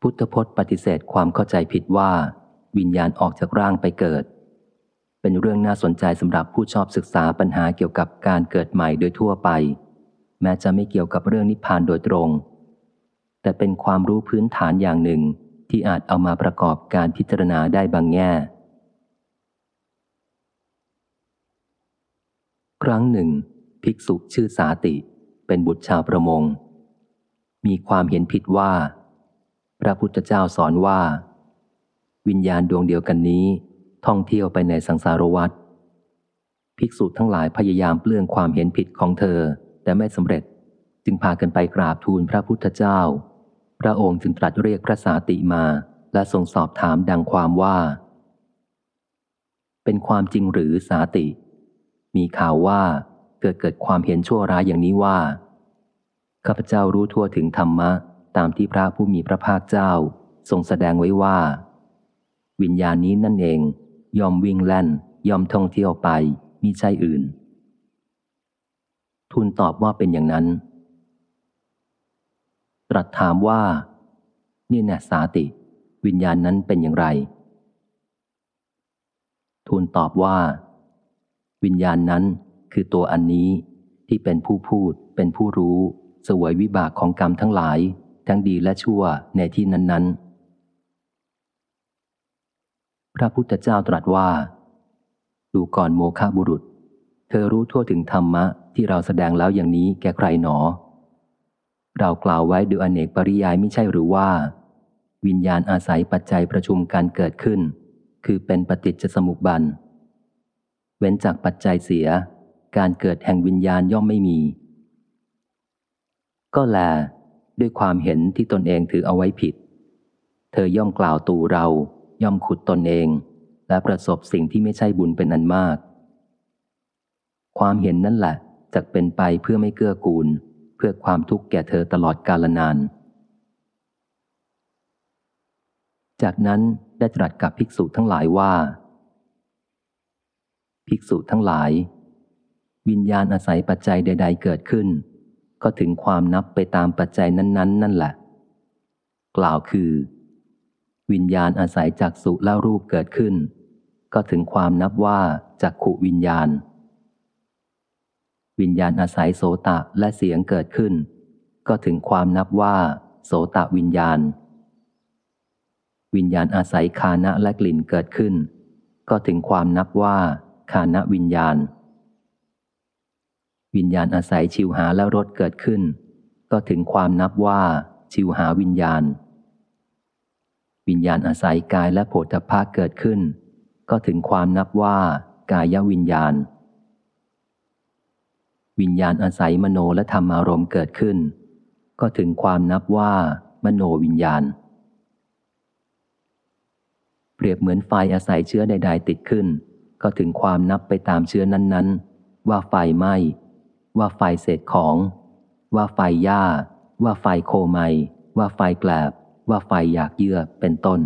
พุทธพจน์ปฏิเสธความเข้าใจผิดว่า วิญญาณออกจากร่างไปเกิด เป็นเรื่องน่าสนใจสำหรับผู้ชอบศึกษาปัญหาเกี่ยวกับการเกิดใหม่โดยทั่วไป แม้จะไม่เกี่ยวกับเรื่องนิพพานโดยตรง แต่เป็นความรู้พื้นฐานอย่างหนึ่งที่อาจเอามาประกอบการพิจารณาได้บางแง่ ครั้งหนึ่ง ภิกษุชื่อสาติ เป็นบุตรชาวประมง มีความเห็นผิดว่า พระพุทธเจ้าสอนว่า วิญญาณดวงเดียวกันนี้ ท่องเที่ยวไปในสังสารวัฏภิกษุทั้งหลายพยายามเปลื้องความเห็นผิดของเธอ แต่ไม่สำเร็จ จึงพากันไปกราบทูลพระพุทธเจ้า พระองค์จึงตรัสเรียกพระสาติมา และทรงสอบถามดังความว่า เป็นความจริงหรือสาติ มีข่าวว่าเกิดเกิดความเห็นชั่วร้ายอย่างนี้ว่าข้าพเจ้ารู้ทั่วถึงธรรมะ ตามที่พระผู้มีพระภาคเจ้า ทรงแสดงไว้ว่า วิญญาณนี้นั่นเองยอมวิ่งแล่นยอมท่องเที่ยวไปมิใช่อื่น ทูลตอบว่าเป็นอย่างนั้น ตรัสถามว่านี่แน่สาติ วิญญาณนั้นเป็นอย่างไร ทูลตอบว่า วิญญาณนั้นคือตัวอันนี้ที่เป็นผู้พูดเป็นผู้รู้ สวยวิบากของกรรมทั้งหลาย ทั้งดีและชั่วในที่นั้น ๆ พระพุทธเจ้าตรัสว่า ดูก่อนโมฆะบุรุษ เธอรู้ทั่วถึงธรรมะที่เราแสดงแล้วอย่างนี้แก่ใครหนอ เรากล่าวไว้โดยอเนกปริยายไม่ใช่หรือว่า วิญญาณอาศัยปัจจัยประชุมการเกิดขึ้น คือเป็นปฏิจจสมุปบันเว้นจากปัจจัยเสีย การเกิดแห่งวิญญาณย่อมไม่มี ก็แล ด้วยความเห็นที่ตนเองถือเอาไว้ผิด เธอย่อมกล่าวตูเรา ย่อมขุดตนเอง และประสบสิ่งที่ไม่ใช่บุญเป็นอันมาก ความเห็นนั่นแหละจะเป็นไปเพื่อไม่เกื้อกูล เพื่อความทุกข์แก่เธอตลอดกาลนาน จากนั้นได้ตรัสกับภิกษุทั้งหลายว่า ภิกษุทั้งหลาย วิญญาณอาศัยปัจจัยใด ๆ เกิดขึ้น ก็ถึงความนับไปตามปัจจัยนั้น ๆ นั่นแหละ กล่าวคือ วิญญาณอาศัยจากสุและรูปเกิดขึ้น ก็ถึงความนับว่าจากขุวิญญาณ วิญญาณอาศัยโสตะและเสียงเกิดขึ้น ก็ถึงความนับว่า โสตะวิญญาณ วิญญาณอาศัยคานะและกลิ่นเกิดขึ้น ก็ถึงความนับว่าคานะวิญญาณ วิญญาณอาศัยชิวหาและรสเกิดขึ้น ก็ถึงความนับว่าชิวหาวิญญาณ วิญญาณอาศัยกายและโผฏฐะเกิดขึ้น ก็ถึงความนับว่ากายวิญญาณ วิญญาณอาศัยมโนและธรรมารมณ์เกิดขึ้น ก็ถึงความนับว่ามโนวิญญาณ เปรียบเหมือนไฟอาศัยเชื้อใด ๆ ติดขึ้น ก็ถึงความนับไปตามเชื้อนั้น ๆ ว่าไฟไหม้ ว่าไฟเศษของ ว่าไฟหญ้า ว่าไฟโคไมว่าไฟแกลบ ว่าไฟอยากเยื่อเป็นต้น